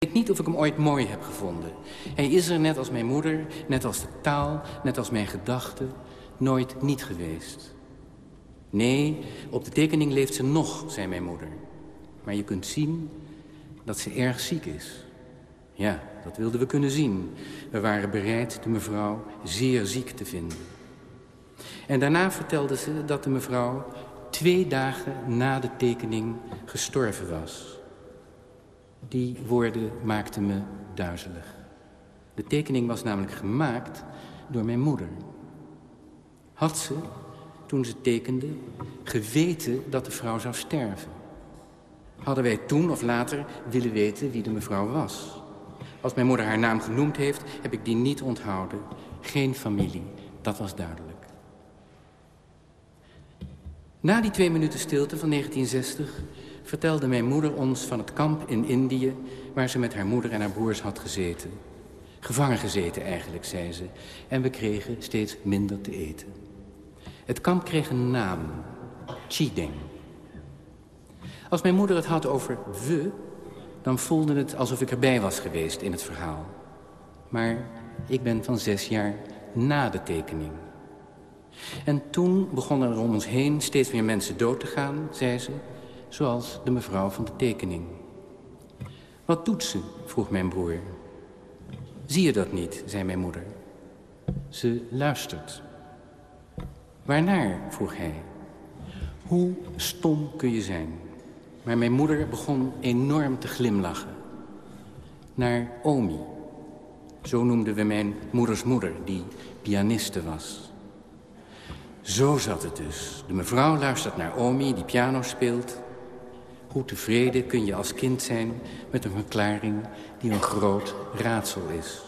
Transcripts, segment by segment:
Ik weet niet of ik hem ooit mooi heb gevonden. Hij is er net als mijn moeder, net als de taal, net als mijn gedachten, nooit niet geweest. Nee, op de tekening leeft ze nog, zei mijn moeder. Maar je kunt zien dat ze erg ziek is. Ja, dat wilden we kunnen zien. We waren bereid de mevrouw zeer ziek te vinden. En daarna vertelde ze dat de mevrouw twee dagen na de tekening gestorven was. Die woorden maakten me duizelig. De tekening was namelijk gemaakt door mijn moeder. Had ze, toen ze tekende, geweten dat de vrouw zou sterven? Hadden wij toen of later willen weten wie de mevrouw was? Als mijn moeder haar naam genoemd heeft, heb ik die niet onthouden. Geen familie, dat was duidelijk. Na die twee minuten stilte van 1960 vertelde mijn moeder ons van het kamp in Indië... waar ze met haar moeder en haar broers had gezeten. Gevangen gezeten eigenlijk, zei ze. En we kregen steeds minder te eten. Het kamp kreeg een naam. Chideng. Als mijn moeder het had over we... dan voelde het alsof ik erbij was geweest in het verhaal. Maar ik ben van zes jaar na de tekening. En toen begonnen er om ons heen steeds meer mensen dood te gaan, zei ze zoals de mevrouw van de tekening. Wat doet ze? vroeg mijn broer. Zie je dat niet, zei mijn moeder. Ze luistert. Waarnaar? vroeg hij. Hoe stom kun je zijn? Maar mijn moeder begon enorm te glimlachen. Naar Omi. Zo noemden we mijn moeders moeder, die pianiste was. Zo zat het dus. De mevrouw luistert naar Omi, die piano speelt... Hoe tevreden kun je als kind zijn met een verklaring die een groot raadsel is.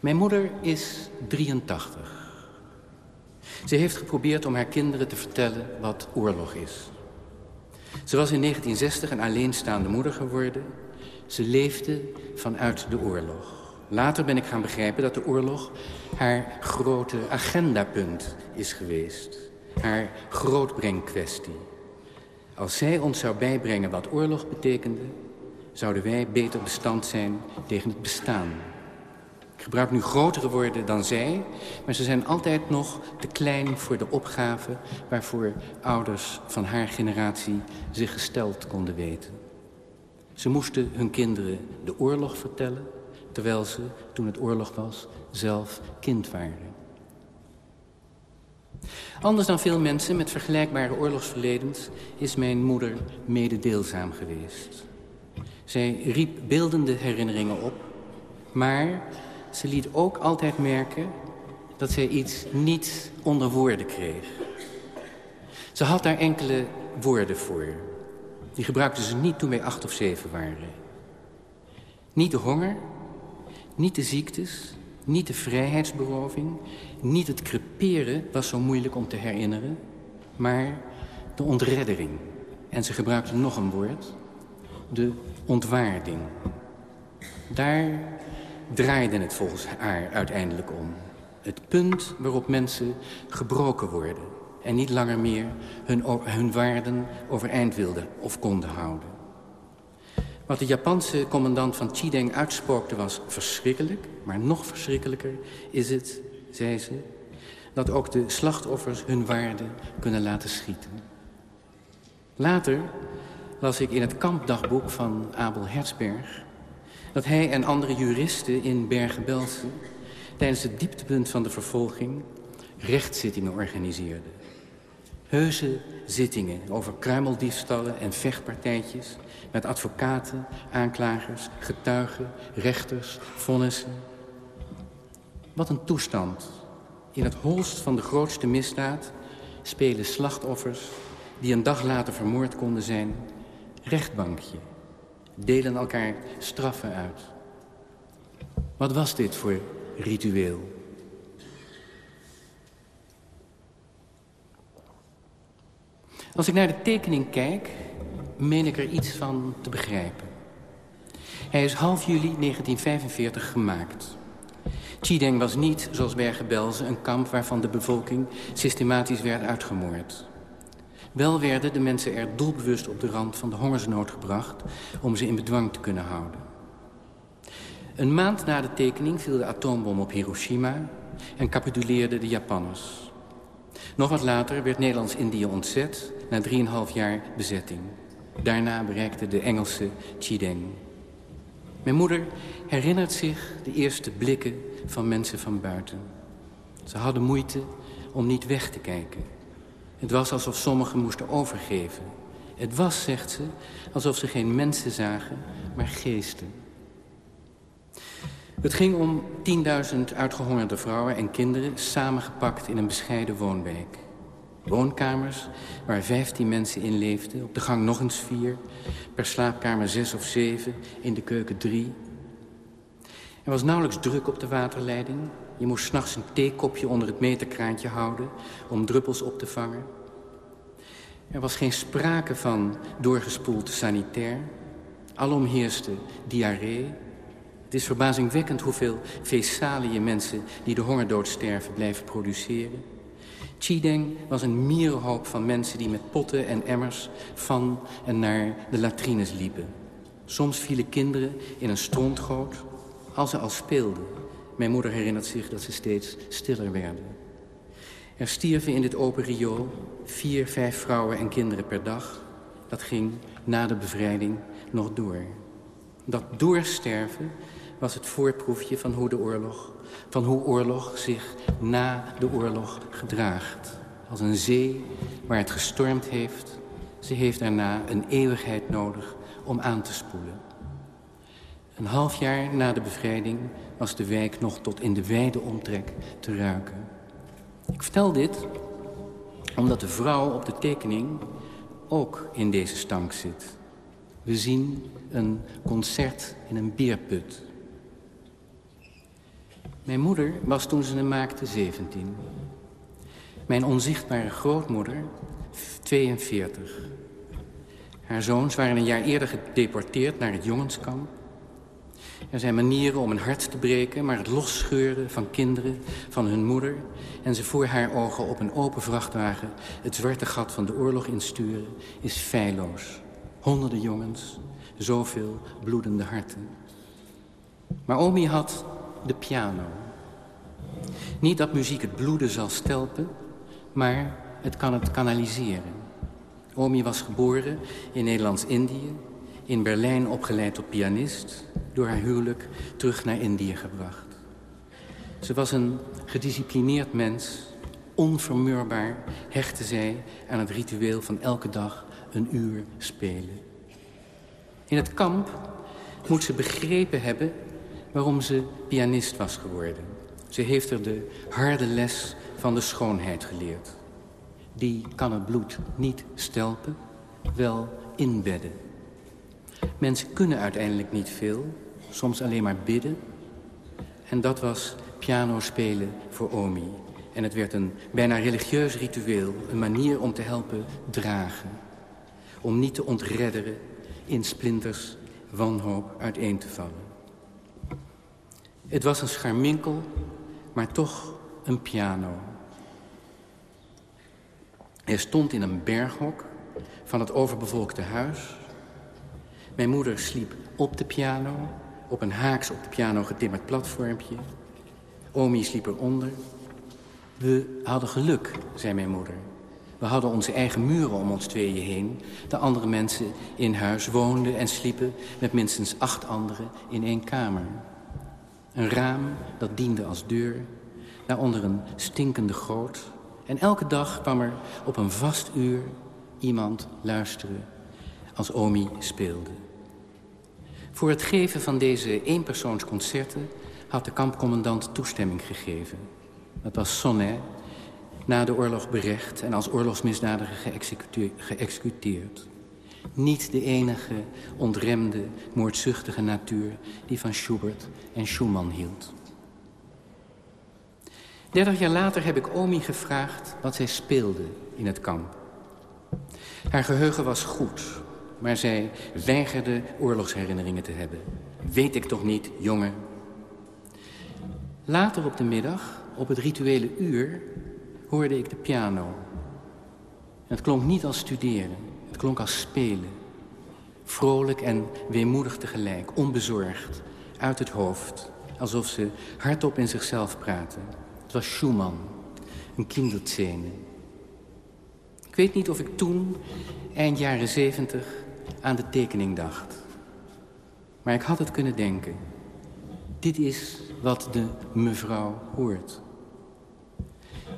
Mijn moeder is 83. Ze heeft geprobeerd om haar kinderen te vertellen wat oorlog is. Ze was in 1960 een alleenstaande moeder geworden. Ze leefde vanuit de oorlog. Later ben ik gaan begrijpen dat de oorlog haar grote agendapunt is geweest. Haar grootbrengkwestie. Als zij ons zou bijbrengen wat oorlog betekende... zouden wij beter bestand zijn tegen het bestaan. Ik gebruik nu grotere woorden dan zij... maar ze zijn altijd nog te klein voor de opgave... waarvoor ouders van haar generatie zich gesteld konden weten. Ze moesten hun kinderen de oorlog vertellen... terwijl ze, toen het oorlog was, zelf kind waren. Anders dan veel mensen met vergelijkbare oorlogsverledens... is mijn moeder mededeelzaam geweest. Zij riep beeldende herinneringen op... maar ze liet ook altijd merken dat zij iets niet onder woorden kreeg. Ze had daar enkele woorden voor. Die gebruikte ze niet toen wij acht of zeven waren. Niet de honger, niet de ziektes, niet de vrijheidsberoving, niet het creperen was zo moeilijk om te herinneren, maar de ontreddering. En ze gebruikte nog een woord, de ontwaarding. Daar draaide het volgens haar uiteindelijk om. Het punt waarop mensen gebroken worden en niet langer meer hun, hun waarden overeind wilden of konden houden. Wat de Japanse commandant van Chideng uitspookte was verschrikkelijk. Maar nog verschrikkelijker is het, zei ze, dat ook de slachtoffers hun waarde kunnen laten schieten. Later las ik in het kampdagboek van Abel Herzberg... dat hij en andere juristen in Bergen-Belsen... tijdens het dieptepunt van de vervolging rechtszittingen organiseerden. Heuse zittingen over kruimeldiefstallen en vechtpartijtjes... met advocaten, aanklagers, getuigen, rechters, vonnissen. Wat een toestand. In het holst van de grootste misdaad spelen slachtoffers... die een dag later vermoord konden zijn, rechtbankje. Delen elkaar straffen uit. Wat was dit voor ritueel? Als ik naar de tekening kijk, meen ik er iets van te begrijpen. Hij is half juli 1945 gemaakt. Chideng was niet, zoals Bergen-Belsen, een kamp waarvan de bevolking systematisch werd uitgemoord. Wel werden de mensen er doelbewust op de rand van de hongersnood gebracht... om ze in bedwang te kunnen houden. Een maand na de tekening viel de atoombom op Hiroshima... en capituleerden de Japanners. Nog wat later werd Nederlands-Indië ontzet... na 3,5 jaar bezetting. Daarna bereikte de Engelse Chideng. Mijn moeder herinnert zich de eerste blikken van mensen van buiten. Ze hadden moeite om niet weg te kijken. Het was alsof sommigen moesten overgeven. Het was, zegt ze, alsof ze geen mensen zagen, maar geesten. Het ging om 10.000 uitgehongerde vrouwen en kinderen... samengepakt in een bescheiden woonwijk. Woonkamers waar 15 mensen in leefden. Op de gang nog eens vier. Per slaapkamer zes of zeven. In de keuken drie. Er was nauwelijks druk op de waterleiding. Je moest s'nachts een theekopje onder het meterkraantje houden... om druppels op te vangen. Er was geen sprake van doorgespoeld sanitair. Alom heerste diarree. Het is verbazingwekkend hoeveel je mensen... die de hongerdood sterven blijven produceren. Chideng was een mierenhoop van mensen die met potten en emmers... van en naar de latrines liepen. Soms vielen kinderen in een strontgoot als ze al speelden. Mijn moeder herinnert zich dat ze steeds stiller werden. Er stierven in dit open riool vier, vijf vrouwen en kinderen per dag. Dat ging na de bevrijding nog door. Dat doorsterven was het voorproefje van hoe de oorlog, van hoe oorlog zich na de oorlog gedraagt. Als een zee waar het gestormd heeft, ze heeft daarna een eeuwigheid nodig om aan te spoelen. Een half jaar na de bevrijding was de wijk nog tot in de wijde omtrek te ruiken. Ik vertel dit omdat de vrouw op de tekening ook in deze stank zit. We zien een concert in een beerput. Mijn moeder was toen ze hem maakte 17. Mijn onzichtbare grootmoeder 42. Haar zoons waren een jaar eerder gedeporteerd naar het jongenskamp. Er zijn manieren om een hart te breken, maar het losscheuren van kinderen, van hun moeder... en ze voor haar ogen op een open vrachtwagen het zwarte gat van de oorlog insturen... is feilloos. Honderden jongens, zoveel bloedende harten. Maar Omi had de piano. Niet dat muziek het bloeden zal stelpen, maar het kan het kanaliseren. Omi was geboren in Nederlands-Indië, in Berlijn opgeleid tot pianist... door haar huwelijk terug naar Indië gebracht. Ze was een gedisciplineerd mens, onvermurbaar hechtte zij aan het ritueel van elke dag een uur spelen. In het kamp moet ze begrepen hebben waarom ze pianist was geworden. Ze heeft er de harde les van de schoonheid geleerd. Die kan het bloed niet stelpen, wel inbedden. Mensen kunnen uiteindelijk niet veel, soms alleen maar bidden. En dat was piano spelen voor Omi. En het werd een bijna religieus ritueel, een manier om te helpen dragen. Om niet te ontredderen in splinters wanhoop uiteen te vallen. Het was een scharminkel, maar toch een piano. Hij stond in een berghok van het overbevolkte huis. Mijn moeder sliep op de piano, op een haaks op de piano getimmerd platformpje. Omi sliep eronder. We hadden geluk, zei mijn moeder. We hadden onze eigen muren om ons tweeën heen. De andere mensen in huis woonden en sliepen met minstens acht anderen in één kamer. Een raam dat diende als deur, daaronder een stinkende goot. En elke dag kwam er op een vast uur iemand luisteren als Omi speelde. Voor het geven van deze eenpersoonsconcerten had de kampcommandant toestemming gegeven. Dat was Sonnet, na de oorlog berecht en als oorlogsmisdadiger geëxecuteerd. Niet de enige ontremde, moordzuchtige natuur die van Schubert en Schumann hield. Dertig jaar later heb ik Omi gevraagd wat zij speelde in het kamp. Haar geheugen was goed, maar zij weigerde oorlogsherinneringen te hebben. Weet ik toch niet, jongen? Later op de middag, op het rituele uur, hoorde ik de piano. het klonk niet als studeren, klonk als spelen. Vrolijk en weemoedig tegelijk, onbezorgd, uit het hoofd. Alsof ze hardop in zichzelf praten. Het was Schumann, een kinderzene. Ik weet niet of ik toen, eind jaren zeventig, aan de tekening dacht. Maar ik had het kunnen denken. Dit is wat de mevrouw hoort.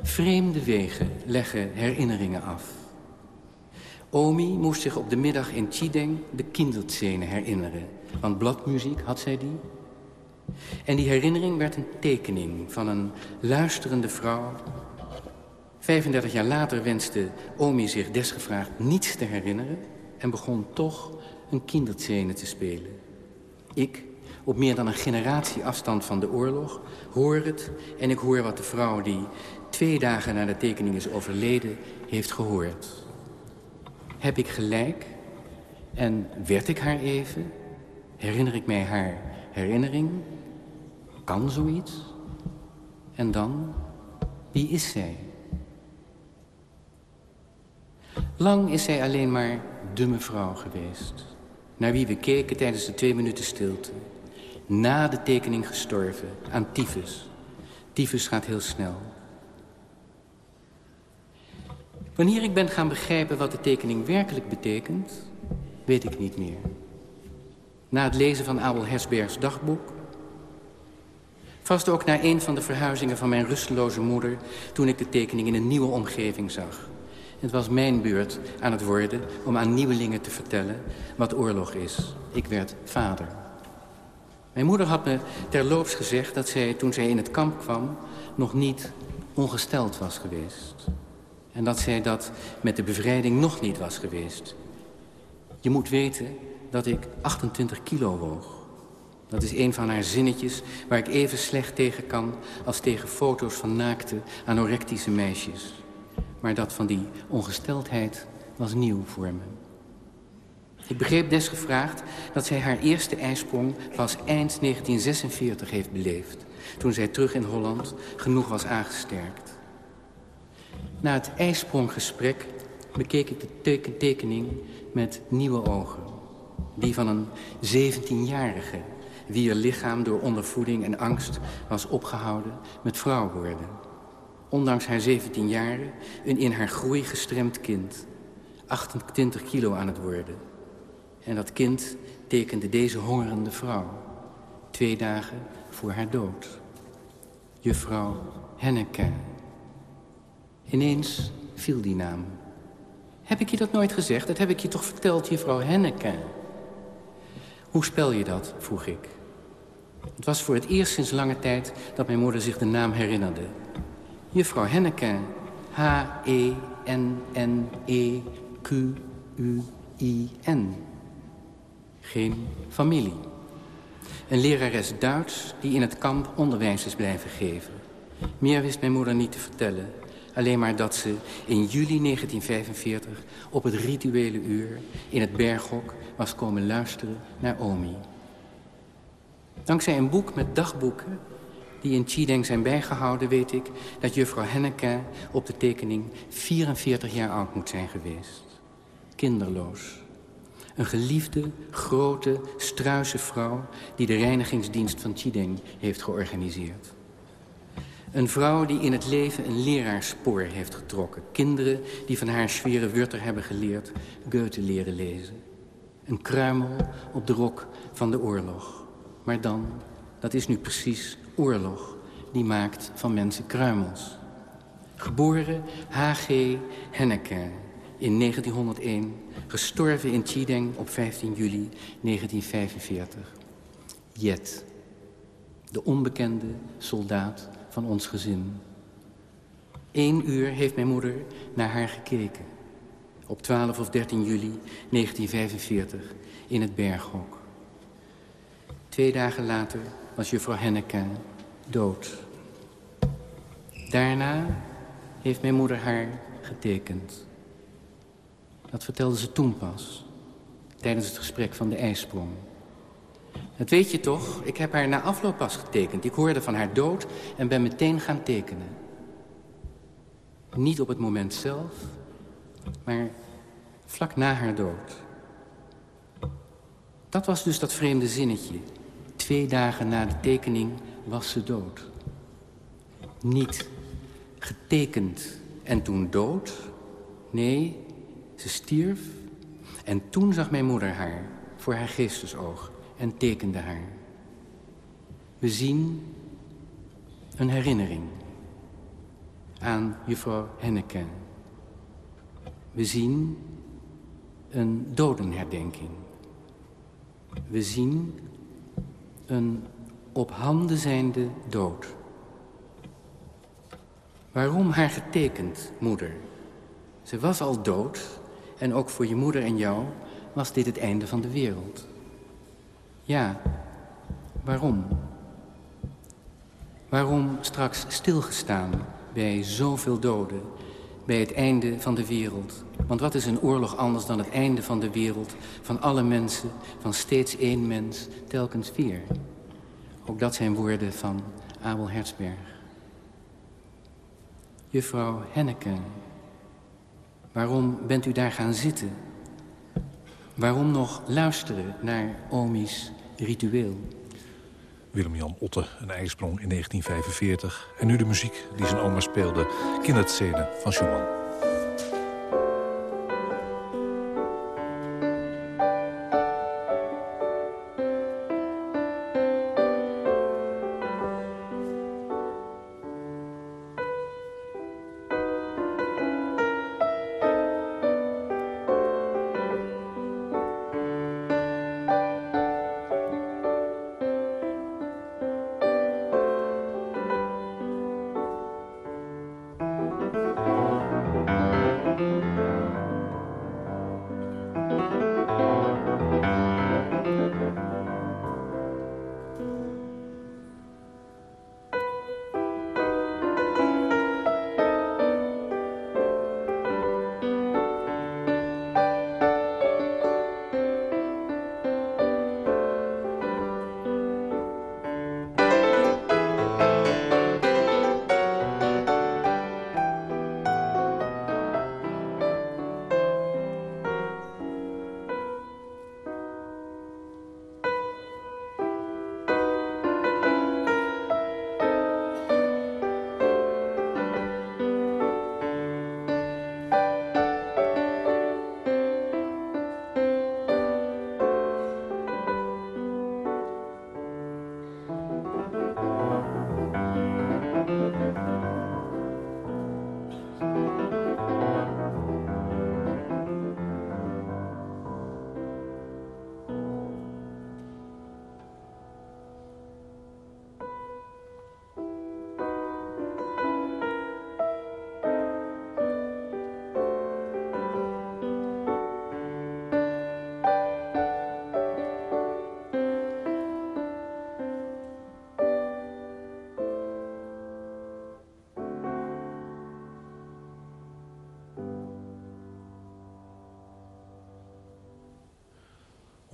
Vreemde wegen leggen herinneringen af. Omi moest zich op de middag in Chideng de kinderzene herinneren. Want bladmuziek had zij die. En die herinnering werd een tekening van een luisterende vrouw. 35 jaar later wenste Omi zich desgevraagd niets te herinneren... en begon toch een kinderzene te spelen. Ik, op meer dan een generatie afstand van de oorlog, hoor het... en ik hoor wat de vrouw die twee dagen na de tekening is overleden, heeft gehoord. Heb ik gelijk? En werd ik haar even? Herinner ik mij haar herinnering? Kan zoiets? En dan, wie is zij? Lang is zij alleen maar de mevrouw geweest. Naar wie we keken tijdens de twee minuten stilte. Na de tekening gestorven, aan tyfus. Tyfus gaat heel snel. Wanneer ik ben gaan begrijpen wat de tekening werkelijk betekent, weet ik niet meer. Na het lezen van Abel Hesbergs dagboek. Vast ook na een van de verhuizingen van mijn rusteloze moeder... toen ik de tekening in een nieuwe omgeving zag. Het was mijn beurt aan het worden om aan nieuwelingen te vertellen wat oorlog is. Ik werd vader. Mijn moeder had me terloops gezegd dat zij, toen zij in het kamp kwam... nog niet ongesteld was geweest. En dat zij dat met de bevrijding nog niet was geweest. Je moet weten dat ik 28 kilo woog. Dat is een van haar zinnetjes waar ik even slecht tegen kan... als tegen foto's van naakte, anorectische meisjes. Maar dat van die ongesteldheid was nieuw voor me. Ik begreep desgevraagd dat zij haar eerste ijsprong pas eind 1946 heeft beleefd... toen zij terug in Holland genoeg was aangesterkt. Na het ijspronggesprek bekeek ik de tekening met nieuwe ogen. Die van een 17-jarige, wier lichaam door ondervoeding en angst was opgehouden met vrouw worden. Ondanks haar 17 jaren een in haar groei gestremd kind. 28 kilo aan het worden. En dat kind tekende deze hongerende vrouw. Twee dagen voor haar dood. Juffrouw Henneke. Ineens viel die naam. Heb ik je dat nooit gezegd? Dat heb ik je toch verteld, juffrouw Henneke? Hoe spel je dat? vroeg ik. Het was voor het eerst sinds lange tijd dat mijn moeder zich de naam herinnerde. Juffrouw Henneke. H-E-N-N-E-Q-U-I-N. Geen familie. Een lerares Duits die in het kamp onderwijs is blijven geven. Meer wist mijn moeder niet te vertellen. Alleen maar dat ze in juli 1945 op het rituele uur in het berghok was komen luisteren naar Omi. Dankzij een boek met dagboeken die in Chideng zijn bijgehouden... weet ik dat juffrouw Henneke op de tekening 44 jaar oud moet zijn geweest. Kinderloos. Een geliefde, grote, struise vrouw... die de reinigingsdienst van Chideng heeft georganiseerd. Een vrouw die in het leven een leraarspoor heeft getrokken. Kinderen die van haar Schwere Wurter hebben geleerd Goethe leren lezen. Een kruimel op de rok van de oorlog. Maar dan, dat is nu precies oorlog. Die maakt van mensen kruimels. Geboren H.G. Henneke in 1901. Gestorven in Chideng op 15 juli 1945. Jet, de onbekende soldaat van ons gezin. Eén uur heeft mijn moeder naar haar gekeken. Op 12 of 13 juli 1945 in het Berghok. Twee dagen later was juffrouw Henneke dood. Daarna heeft mijn moeder haar getekend. Dat vertelde ze toen pas, tijdens het gesprek van de ijsprong. Dat weet je toch? Ik heb haar na afloop pas getekend. Ik hoorde van haar dood en ben meteen gaan tekenen. Niet op het moment zelf, Maar vlak na haar dood. Dat was dus dat vreemde zinnetje. Twee dagen na de tekening was ze dood. Niet getekend en toen dood. Nee, ze stierf en toen zag mijn moeder haar voor haar geestesoog en tekende haar. We zien een herinnering aan juffrouw Henneke. We zien een dodenherdenking. We zien een op handen zijnde dood. Waarom haar getekend, moeder? Ze was al dood en ook voor je moeder en jou was dit het einde van de wereld. Ja, waarom? Waarom straks stilgestaan bij zoveel doden, bij het einde van de wereld? Want wat is een oorlog anders dan het einde van de wereld, van alle mensen, van steeds één mens, telkens vier? Ook dat zijn woorden van Abel Herzberg. Juffrouw Henneke, waarom bent u daar gaan zitten? Waarom nog luisteren naar Omi's ritueel? Willem-Jan Otte, een ijsprong in 1945. En nu de muziek die zijn oma speelde, Kinderszene van Schumann.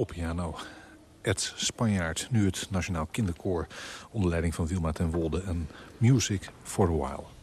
Piano Ed Spanjaard, nu het Nationaal Kinderkoor... onder leiding van Wilma ten Wolde en Music for a While.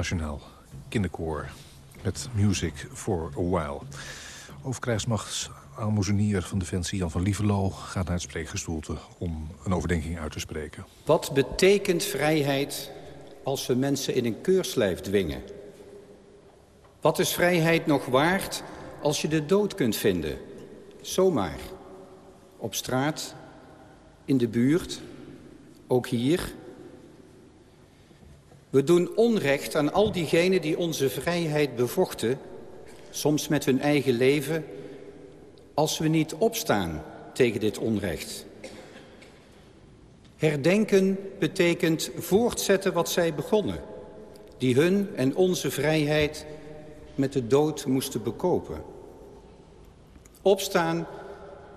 Nationaal Kinderkoor met Music for a While. Overkrijgsmacht Almozenier van Defensie Jan van Lievelo gaat naar het spreekgestoelte om een overdenking uit te spreken. Wat betekent vrijheid als we mensen in een keurslijf dwingen? Wat is vrijheid nog waard als je de dood kunt vinden? Zomaar. Op straat, in de buurt, ook hier. We doen onrecht aan al diegenen die onze vrijheid bevochten... soms met hun eigen leven, als we niet opstaan tegen dit onrecht. Herdenken betekent voortzetten wat zij begonnen... die hun en onze vrijheid met de dood moesten bekopen. Opstaan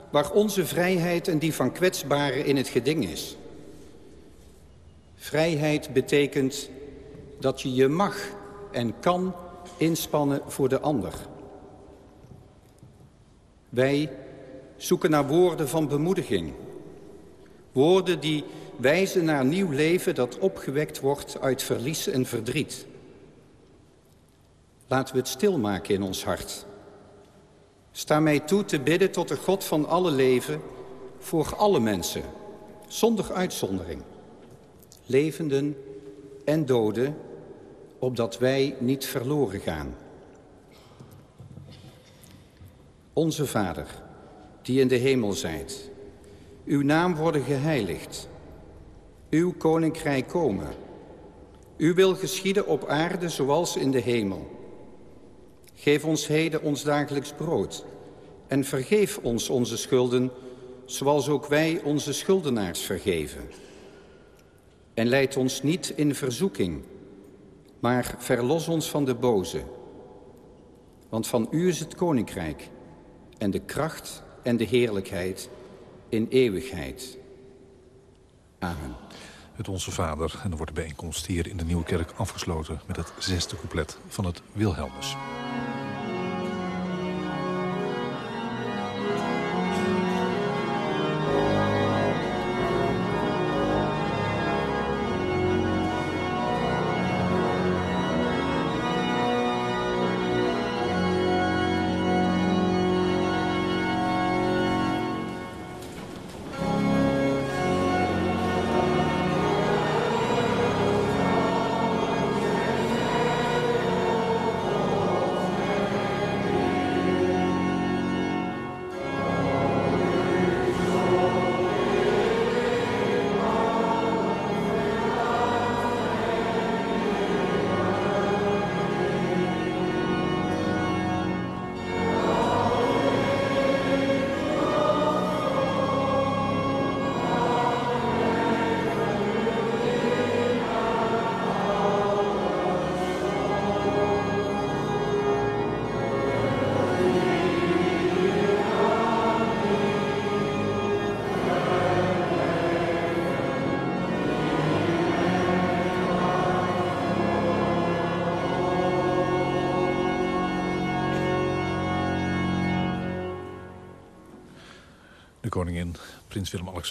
waar onze vrijheid en die van kwetsbaren in het geding is. Vrijheid betekent dat je je mag en kan inspannen voor de ander. Wij zoeken naar woorden van bemoediging. Woorden die wijzen naar nieuw leven dat opgewekt wordt uit verlies en verdriet. Laten we het stilmaken in ons hart. Sta mij toe te bidden tot de God van alle leven... voor alle mensen, zonder uitzondering. Levenden en doden, opdat wij niet verloren gaan. Onze Vader, die in de hemel zijt... uw naam worden geheiligd. Uw koninkrijk komen. U wil geschieden op aarde zoals in de hemel... Geef ons heden ons dagelijks brood. En vergeef ons onze schulden, zoals ook wij onze schuldenaars vergeven. En leid ons niet in verzoeking, maar verlos ons van de boze. Want van u is het koninkrijk en de kracht en de heerlijkheid in eeuwigheid. Amen. Het Onze Vader. En dan wordt de bijeenkomst hier in de Nieuwe Kerk afgesloten... met het zesde couplet van het Wilhelmus.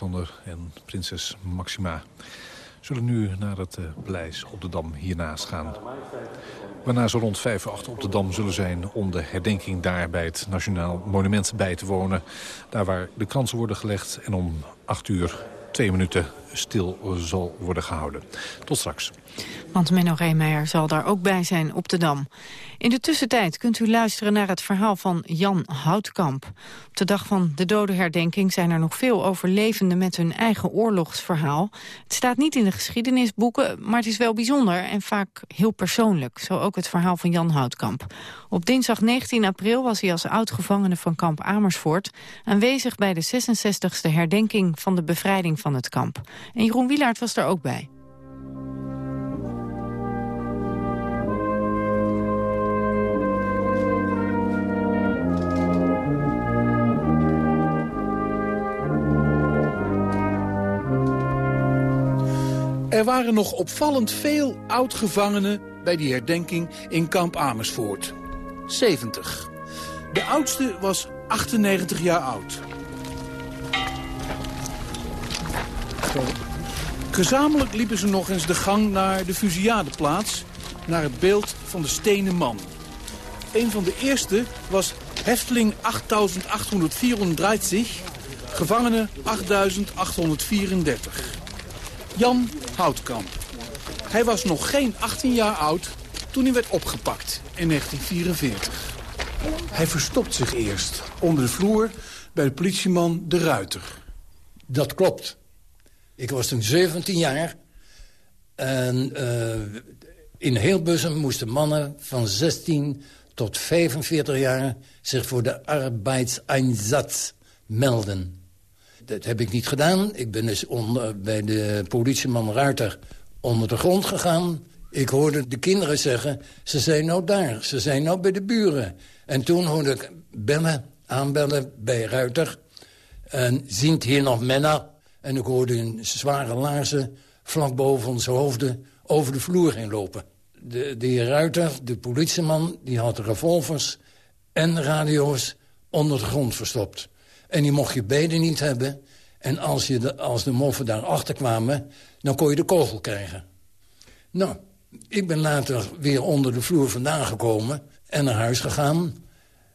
Willem-Alexander en prinses Maxima... zullen nu naar het uh, paleis op de Dam hiernaast gaan. Waarna ze rond vijf achter op de Dam zullen zijn... om de herdenking daar bij het Nationaal Monument bij te wonen. Daar waar de kransen worden gelegd. En om acht uur twee minuten stil zal worden gehouden. Tot straks. Want Menno Reemeijer zal daar ook bij zijn op de Dam. In de tussentijd kunt u luisteren naar het verhaal van Jan Houtkamp. Op de dag van de dodenherdenking zijn er nog veel overlevenden met hun eigen oorlogsverhaal. Het staat niet in de geschiedenisboeken, maar het is wel bijzonder en vaak heel persoonlijk. Zo ook het verhaal van Jan Houtkamp. Op dinsdag 19 april was hij als oud-gevangene van kamp Amersfoort... aanwezig bij de 66e herdenking van de bevrijding van het kamp. En Jeroen Wielaert was er ook bij. Er waren nog opvallend veel oud-gevangenen bij die herdenking in kamp Amersfoort. 70. De oudste was 98 jaar oud. Gezamenlijk liepen ze nog eens de gang naar de fusiliadeplaats... naar het beeld van de stenen man. Een van de eerste was Hefteling 8834, gevangene 8834. Jan Houtkamp. Hij was nog geen 18 jaar oud toen hij werd opgepakt in 1944. Hij verstopt zich eerst onder de vloer bij de politieman De Ruiter. Dat klopt. Ik was toen 17 jaar. En uh, in heel Bussum moesten mannen van 16 tot 45 jaar... zich voor de arbeidseinsatz melden. Dat heb ik niet gedaan. Ik ben dus onder, bij de politieman Ruiter onder de grond gegaan. Ik hoorde de kinderen zeggen, ze zijn nou daar, ze zijn nou bij de buren. En toen hoorde ik bellen, aanbellen bij Ruiter. En ziet hier nog mannen. En ik hoorde een zware laarzen vlak boven onze hoofden over de vloer heen lopen. De, de heer Ruiter, de politieman, die had revolvers en radio's onder de grond verstopt. En die mocht je beide niet hebben. En als, je de, als de moffen daarachter kwamen, dan kon je de kogel krijgen. Nou, ik ben later weer onder de vloer vandaan gekomen en naar huis gegaan.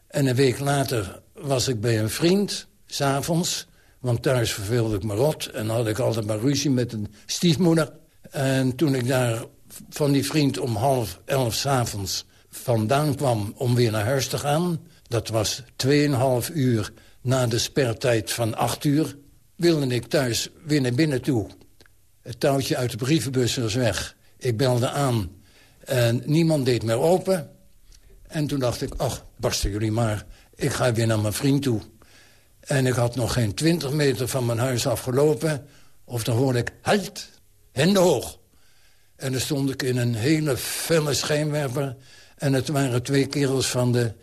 En een week later was ik bij een vriend, s'avonds. Want thuis verveelde ik me rot en had ik altijd maar ruzie met een stiefmoeder. En toen ik daar van die vriend om half elf s'avonds vandaan kwam om weer naar huis te gaan... dat was 2,5 uur na de spertijd van 8 uur... wilde ik thuis weer naar binnen toe. Het touwtje uit de brievenbus was weg. Ik belde aan en niemand deed meer open. En toen dacht ik, ach, barsten jullie maar. Ik ga weer naar mijn vriend toe. En ik had nog geen twintig meter van mijn huis afgelopen... of dan hoorde ik, halt, hende hoog. En dan stond ik in een hele felle schijnwerper... en het waren twee kerels van de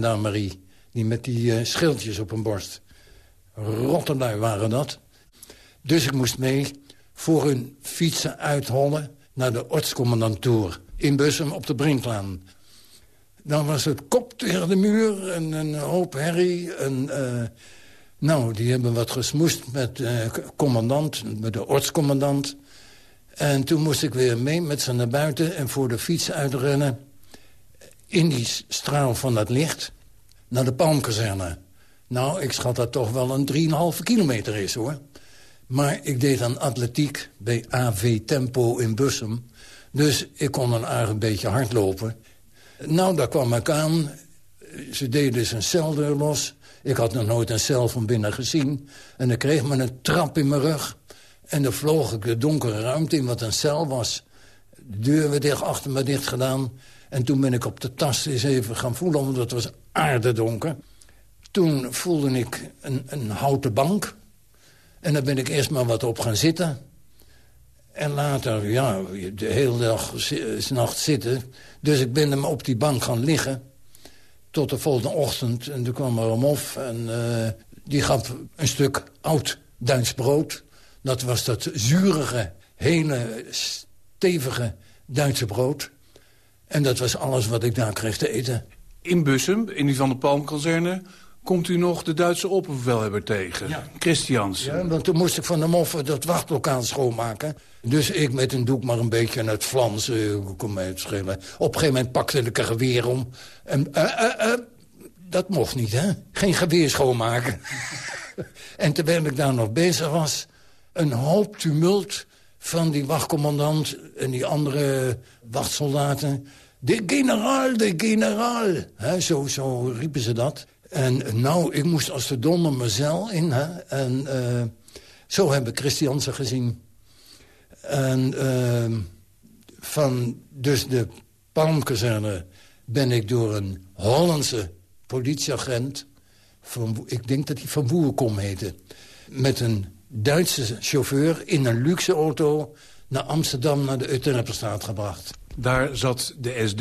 Marie, die met die uh, schildjes op hun borst. Rottenlui waren dat. Dus ik moest mee voor hun fietsen uithollen naar de ortscommandantour in Bussum op de Brinklaan. Dan was het kop tegen de muur en een hoop herrie. En, uh, nou, die hebben wat gesmoest met de uh, commandant, met de ortscommandant. En toen moest ik weer mee met ze naar buiten en voor de fiets uitrennen... in die straal van dat licht naar de Palmkazerne. Nou, ik schat dat toch wel een 3,5 kilometer is, hoor. Maar ik deed aan atletiek bij AV Tempo in Bussum. Dus ik kon een aardig beetje hardlopen. Nou, daar kwam ik aan. Ze deden dus een celdeur los. Ik had nog nooit een cel van binnen gezien. En dan kreeg me een trap in mijn rug. En dan vloog ik de donkere ruimte in wat een cel was. De deur werd dicht achter me dicht gedaan. En toen ben ik op de tast eens even gaan voelen, want het was aardedonker. Toen voelde ik een, een houten bank. En daar ben ik eerst maar wat op gaan zitten. En later, ja, de hele dag, nacht zitten. Dus ik ben hem op die bank gaan liggen. Tot de volgende ochtend. En toen kwam er een mof. En uh, die gaf een stuk oud Duits brood. Dat was dat zurige, hele stevige Duitse brood. En dat was alles wat ik daar kreeg te eten. In Bussum, in die Van de Palmkazerne komt u nog de Duitse opperbevelhebber tegen, ja. Christians. Ja, want toen moest ik van de moffen dat wachtlokaal schoonmaken. Dus ik met een doek maar een beetje aan het Vlaams, uh, kon mij het schelen. Op een gegeven moment pakte ik een geweer om. En, uh, uh, dat mocht niet, hè? Geen geweer schoonmaken. en terwijl ik daar nog bezig was, een hoop tumult van die wachtcommandant en die andere wachtsoldaten. De generaal, de generaal. He, zo, zo riepen ze dat. En nou, ik moest als de donder mezelf in. Hè? En uh, zo hebben Christiansen gezien. En uh, van dus de Palmkazerne ben ik door een Hollandse politieagent... Van, ik denk dat hij Van Boerkom heette... met een Duitse chauffeur in een luxe auto... naar Amsterdam naar de Utrechtstraat gebracht. Daar zat de SD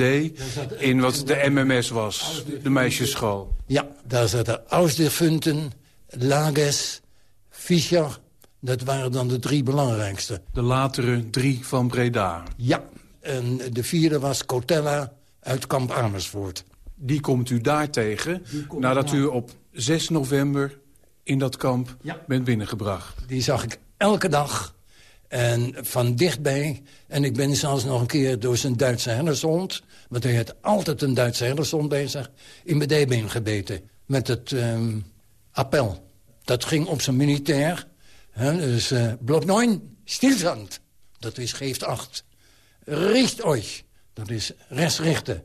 in wat de MMS was, de meisjesschool. Ja, daar zaten Ausdiffunten, Lages, Fischer. Dat waren dan de drie belangrijkste. De latere drie van Breda. Ja, en de vierde was Cotella uit kamp Amersfoort. Die komt u daar tegen nadat u op 6 november in dat kamp bent binnengebracht. Die zag ik elke dag. En van dichtbij, en ik ben zelfs nog een keer door zijn Duitse herdershond... want hij had altijd een Duitse herdershond zich... in mijn dijbeen gebeten, met het um, appel. Dat ging op zijn militair. Dus uh, blok 9, stilstand. Dat is geeft acht. Richt euch. Dat is rechts richten.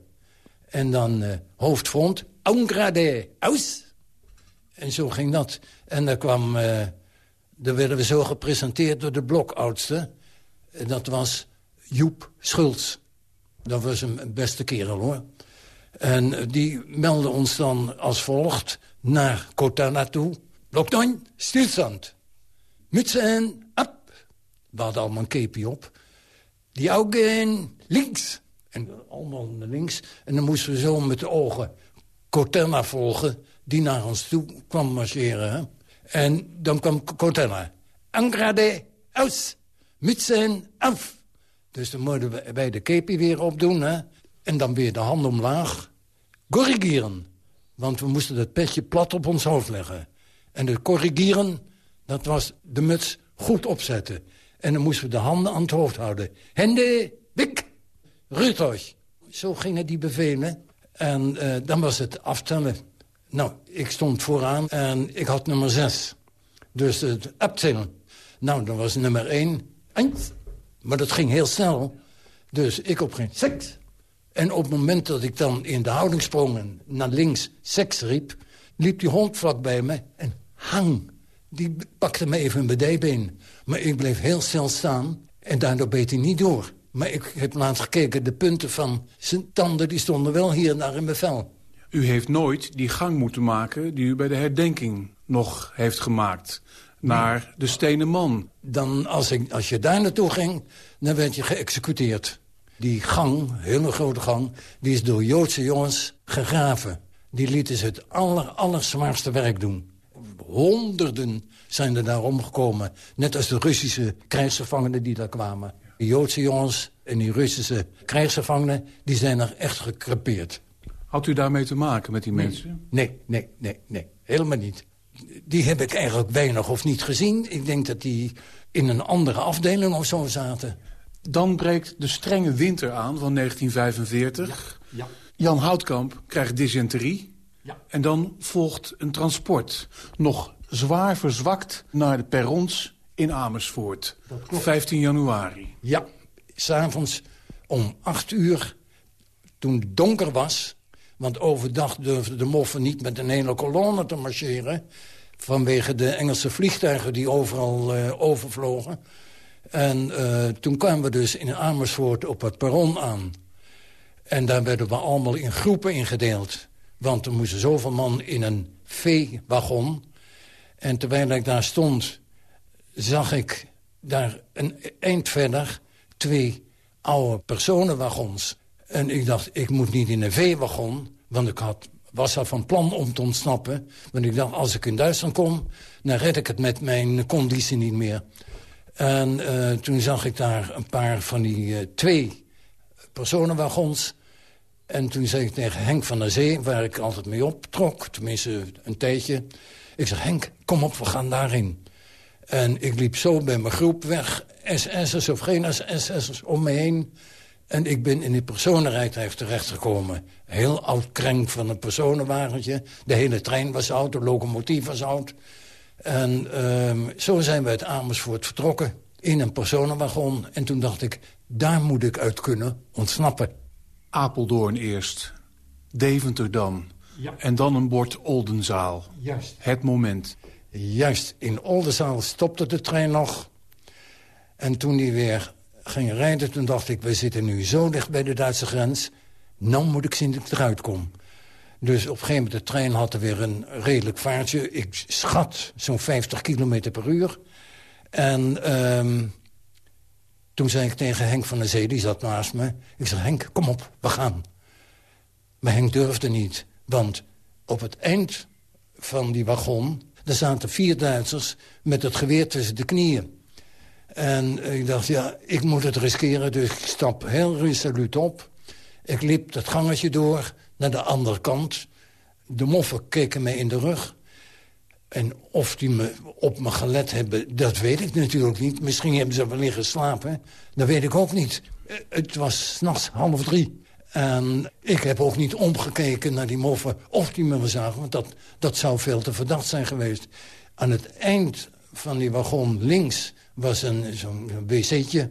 En dan uh, hoofdfront, engrade, aus. En zo ging dat. En daar kwam... Uh, daar werden we zo gepresenteerd door de blokoudste. En dat was Joep Schultz. Dat was een beste kerel, hoor. En die meldde ons dan als volgt naar Kotana toe. Blok 9, stilstand. Mutsen en up. We hadden allemaal een keepje op. Die ogen links. En allemaal naar links. En dan moesten we zo met de ogen Cortana volgen... die naar ons toe kwam marcheren. Hè? En dan kwam Cortana. Angrade, aus. Mutsen, af. Dus dan moeten wij de kepi weer opdoen. Hè? En dan weer de hand omlaag. Corrigeren. Want we moesten dat petje plat op ons hoofd leggen. En het corrigeren, dat was de muts goed opzetten. En dan moesten we de handen aan het hoofd houden. Hende, wik, Rutoch. Zo gingen die bevelen. En uh, dan was het aftellen. Nou, ik stond vooraan en ik had nummer zes. Dus het abtellen. Nou, dan was nummer één. Eins. Maar dat ging heel snel. Dus ik op geen seks. En op het moment dat ik dan in de houding sprong en naar links seks riep... liep die hond vlak bij me en hang. Die pakte me even mijn dijbeen. Maar ik bleef heel snel staan en daardoor beet hij niet door. Maar ik heb laatst gekeken, de punten van zijn tanden... die stonden wel hier en daar in mijn vel. U heeft nooit die gang moeten maken die u bij de herdenking nog heeft gemaakt... naar de stenen man. Dan, als, ik, als je daar naartoe ging, dan werd je geëxecuteerd. Die gang, hele grote gang, die is door Joodse jongens gegraven. Die lieten ze het aller, allerzwaarste werk doen. Honderden zijn er daar omgekomen. Net als de Russische krijgsgevangenen die daar kwamen. De Joodse jongens en die Russische krijgsgevangenen... die zijn er echt gekrepeerd. Had u daarmee te maken met die mensen? Nee, nee, nee, nee. Helemaal niet. Die heb ik eigenlijk weinig of niet gezien. Ik denk dat die in een andere afdeling of zo zaten. Dan breekt de strenge winter aan van 1945. Ja. Jan Houtkamp krijgt dysenterie. Ja. En dan volgt een transport. Nog zwaar verzwakt naar de perrons in Amersfoort. 15 januari. Ja, s'avonds om 8 uur, toen het donker was... want overdag durfden de moffen niet met een hele kolonne te marcheren... vanwege de Engelse vliegtuigen die overal uh, overvlogen. En uh, toen kwamen we dus in Amersfoort op het perron aan. En daar werden we allemaal in groepen ingedeeld. Want er moesten zoveel man in een veewagon. En terwijl ik daar stond zag ik daar een eind verder twee oude personenwagons. En ik dacht, ik moet niet in een veewagon, want ik had, was al van plan om te ontsnappen. Want ik dacht, als ik in Duitsland kom, dan red ik het met mijn conditie niet meer. En uh, toen zag ik daar een paar van die uh, twee personenwagons. En toen zei ik tegen Henk van der Zee, waar ik altijd mee optrok, tenminste een tijdje. Ik zeg, Henk, kom op, we gaan daarin. En ik liep zo bij mijn groep weg. SS'ers of geen SS'ers om me heen. En ik ben in die personenrijtuig terechtgekomen. Heel oud krenk van een personenwagentje. De hele trein was oud, de locomotief was oud. En um, zo zijn we uit Amersfoort vertrokken. In een personenwagon. En toen dacht ik, daar moet ik uit kunnen ontsnappen. Apeldoorn eerst. Deventer dan. Ja. En dan een bord Oldenzaal. Juist. Het moment. Juist, in Oldenzaal stopte de trein nog. En toen die weer ging rijden, toen dacht ik... we zitten nu zo dicht bij de Duitse grens. Nou moet ik zien dat ik eruit kom. Dus op een gegeven moment, de trein had er weer een redelijk vaartje. Ik schat zo'n 50 kilometer per uur. En um, toen zei ik tegen Henk van der Zee, die zat naast me... ik zei, Henk, kom op, we gaan. Maar Henk durfde niet, want op het eind van die wagon er zaten vier Duitsers met het geweer tussen de knieën. En ik dacht, ja, ik moet het riskeren, dus ik stap heel resoluut op. Ik liep dat gangetje door naar de andere kant. De moffen keken mij in de rug. En of die me op me gelet hebben, dat weet ik natuurlijk niet. Misschien hebben ze wel liggen slapen. Dat weet ik ook niet. Eh, het was s'nachts half drie. En ik heb ook niet omgekeken naar die moffen of die me zagen. Want dat, dat zou veel te verdacht zijn geweest. Aan het eind van die wagon links was zo'n wc'tje.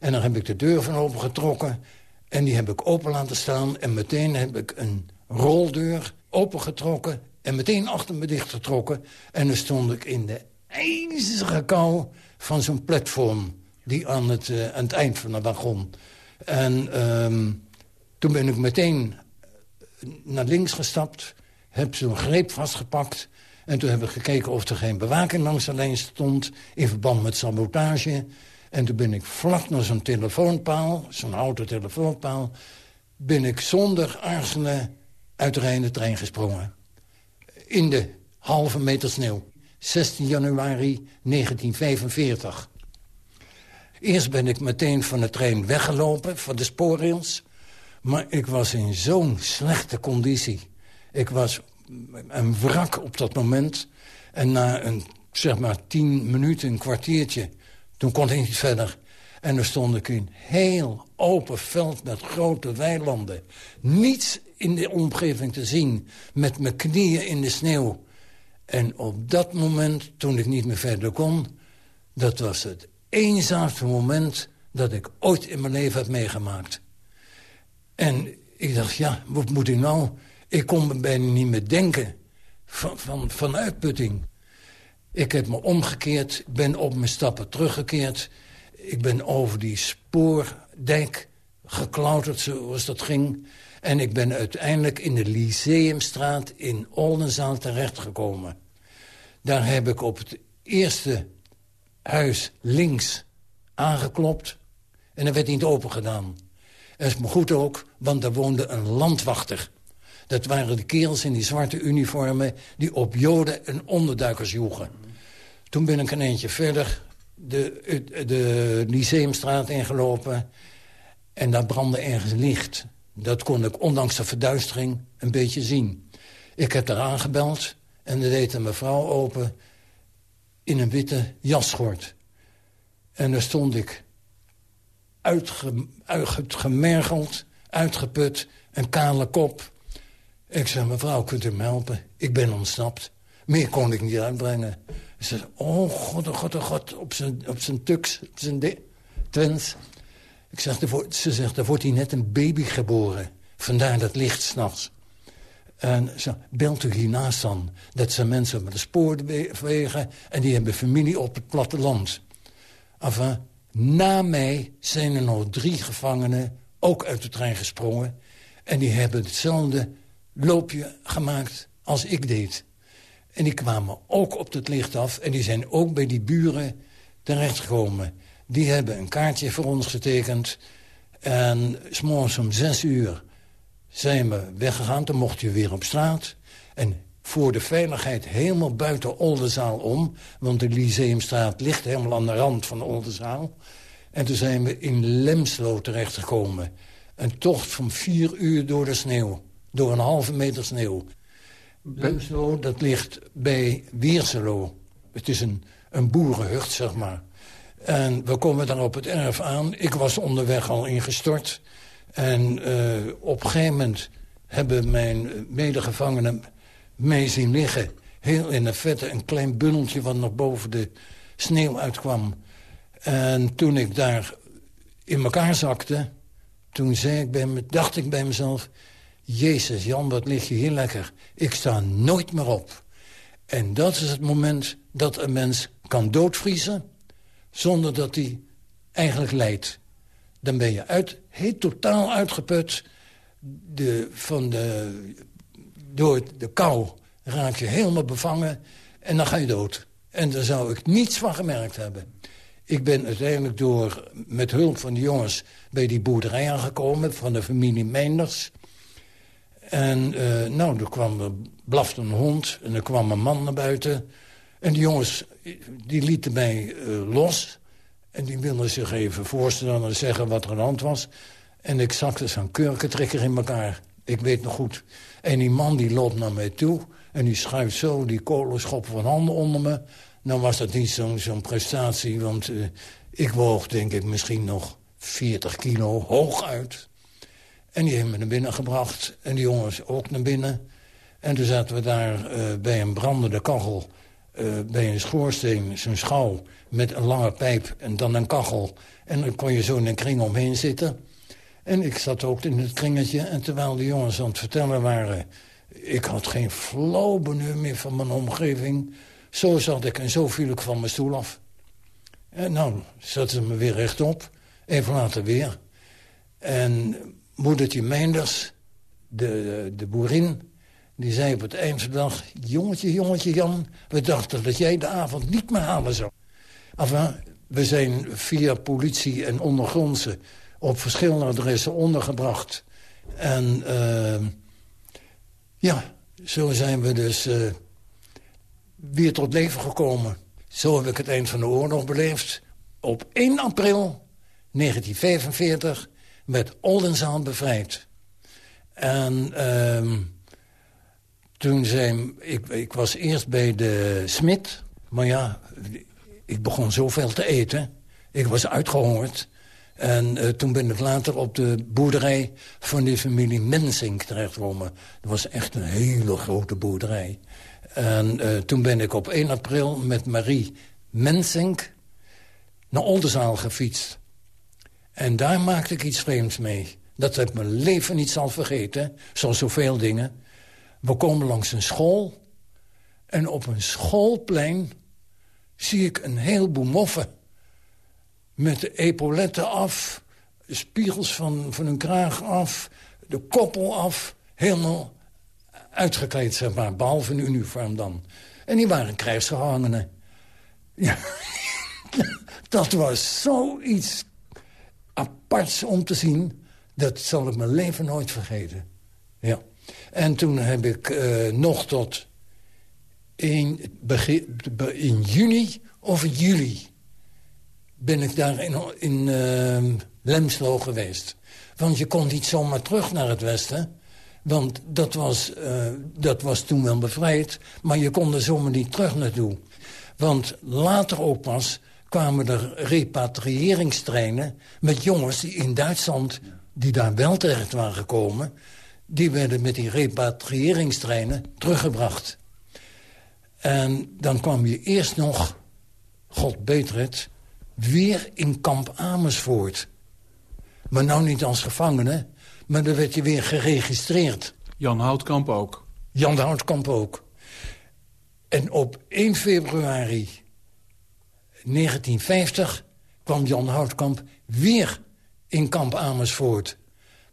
En dan heb ik de deur van open getrokken. En die heb ik open laten staan. En meteen heb ik een roldeur opengetrokken. En meteen achter me dichtgetrokken. En dan stond ik in de ijzige kou van zo'n platform. Die aan het, uh, aan het eind van de wagon. En um, toen ben ik meteen naar links gestapt. Heb zo'n greep vastgepakt. En toen hebben we gekeken of er geen bewaking langs de lijn stond... in verband met sabotage. En toen ben ik vlak naar zo'n telefoonpaal, zo'n houten telefoonpaal... ben ik zonder aarzelen uit de reine trein gesprongen. In de halve meter sneeuw. 16 januari 1945. Eerst ben ik meteen van de trein weggelopen, van de spoorrails. Maar ik was in zo'n slechte conditie. Ik was een wrak op dat moment. En na een, zeg maar, tien minuten, een kwartiertje... toen kon ik niet verder. En dan stond ik in heel open veld met grote weilanden. Niets in de omgeving te zien. Met mijn knieën in de sneeuw. En op dat moment, toen ik niet meer verder kon... dat was het eenzaamste moment dat ik ooit in mijn leven heb meegemaakt. En ik dacht, ja, wat moet ik nou? Ik kon me bijna niet meer denken van, van, van uitputting. Ik heb me omgekeerd, ben op mijn stappen teruggekeerd. Ik ben over die spoordijk geklauterd, zoals dat ging. En ik ben uiteindelijk in de Lyceumstraat in Oldenzaal terechtgekomen. Daar heb ik op het eerste huis links aangeklopt. En dat werd niet open gedaan. Dat is me goed ook, want daar woonde een landwachter. Dat waren de kerels in die zwarte uniformen... die op joden en onderduikers joegen. Toen ben ik een eentje verder de, de Lyceumstraat ingelopen... en daar brandde ergens licht. Dat kon ik ondanks de verduistering een beetje zien. Ik heb daar aangebeld en er deed een mevrouw open... in een witte jasschort. En daar stond ik uitge, uitgemergeld, uitgeput, een kale kop. Ik zei, mevrouw, kunt u me helpen? Ik ben ontsnapt. Meer kon ik niet uitbrengen. Ze zei, oh god, oh god, oh god, op zijn, op zijn tux, op zijn twins. Ik zeg, ze zegt, er wordt hier net een baby geboren. Vandaar dat licht s'nachts. En ze belt u hiernaast dan. Dat zijn mensen met de spoorwegen... en die hebben familie op het platteland. Enfin, na mij zijn er nog drie gevangenen ook uit de trein gesprongen. En die hebben hetzelfde loopje gemaakt als ik deed. En die kwamen ook op het licht af. En die zijn ook bij die buren terechtgekomen. Die hebben een kaartje voor ons getekend. En s'morgens om zes uur zijn we weggegaan. Toen mocht je weer op straat. En voor de veiligheid helemaal buiten Oldenzaal om. Want de Lyceumstraat ligt helemaal aan de rand van Oldenzaal. En toen zijn we in Lemslo terechtgekomen. Een tocht van vier uur door de sneeuw. Door een halve meter sneeuw. Lemslo, dat ligt bij Weerselo. Het is een, een boerenhucht, zeg maar. En we komen dan op het erf aan. Ik was onderweg al ingestort. En uh, op een gegeven moment hebben mijn medegevangenen mee zien liggen. Heel in de vette, een klein bundeltje wat nog boven de sneeuw uitkwam. En toen ik daar in elkaar zakte... toen zei ik bij me, dacht ik bij mezelf... Jezus, Jan, wat lig je hier lekker. Ik sta nooit meer op. En dat is het moment dat een mens kan doodvriezen... zonder dat hij eigenlijk lijdt. Dan ben je uit, heel totaal uitgeput... De, van de, door de kou raak je helemaal bevangen en dan ga je dood. En daar zou ik niets van gemerkt hebben. Ik ben uiteindelijk door, met hulp van de jongens... bij die boerderij aangekomen van de familie Meinders. En uh, nou, er kwam, er blafte een hond en er kwam een man naar buiten. En die jongens die lieten mij uh, los. En die wilden zich even voorstellen en zeggen wat er aan de hand was. En ik zakte zo'n kurkentrekker in elkaar. Ik weet nog goed. En die man die loopt naar mij toe. En die schuift zo die kolenschop van handen onder me. Nou was dat niet zo'n prestatie, want uh, ik woog denk ik misschien nog 40 kilo hooguit. En die hebben me naar binnen gebracht. En die jongens ook naar binnen. En toen zaten we daar uh, bij een brandende kachel... Uh, bij een schoorsteen, zo'n schouw, met een lange pijp en dan een kachel. En dan kon je zo in een kring omheen zitten. En ik zat ook in het kringetje. En terwijl de jongens aan het vertellen waren... ik had geen flauw benul meer van mijn omgeving. Zo zat ik en zo viel ik van mijn stoel af. En nou, zetten ze me weer rechtop. Even later weer. En moedertje Meinders, de, de boerin... die zei op het eind van de dag... jongetje, jongetje Jan, we dachten dat jij de avond niet meer halen zou. Enfin, we zijn via politie en ondergrondse op verschillende adressen ondergebracht. En uh, ja, zo zijn we dus uh, weer tot leven gekomen. Zo heb ik het eind van de oorlog beleefd. Op 1 april 1945 werd Oldenzaal bevrijd. En uh, toen zijn... Ik, ik was eerst bij de Smit. Maar ja, ik begon zoveel te eten. Ik was uitgehongerd. En uh, toen ben ik later op de boerderij van die familie Mensink terechtgekomen. Dat was echt een hele grote boerderij. En uh, toen ben ik op 1 april met Marie Mensink naar Oldenzaal gefietst. En daar maakte ik iets vreemds mee. Dat ik mijn leven niet zal vergeten, zoals zoveel dingen. We komen langs een school. En op een schoolplein zie ik een heleboel moffen met de epauletten af, de spiegels van, van hun kraag af, de koppel af. Helemaal uitgekleed, zeg maar, behalve een uniform dan. En die waren krijgsgevangenen. Ja, dat was zoiets aparts om te zien. Dat zal ik mijn leven nooit vergeten. Ja. En toen heb ik uh, nog tot in, in juni of juli ben ik daar in, in uh, Lemslo geweest. Want je kon niet zomaar terug naar het westen. Want dat was, uh, dat was toen wel bevrijd. Maar je kon er zomaar niet terug naartoe. Want later ook pas kwamen er repatrieringstreinen... met jongens die in Duitsland, die daar wel terecht waren gekomen... die werden met die repatrieringstreinen teruggebracht. En dan kwam je eerst nog, God beter het weer in kamp Amersfoort. Maar nou niet als gevangene, maar dan werd je weer geregistreerd. Jan Houtkamp ook. Jan Houtkamp ook. En op 1 februari 1950 kwam Jan Houtkamp weer in kamp Amersfoort.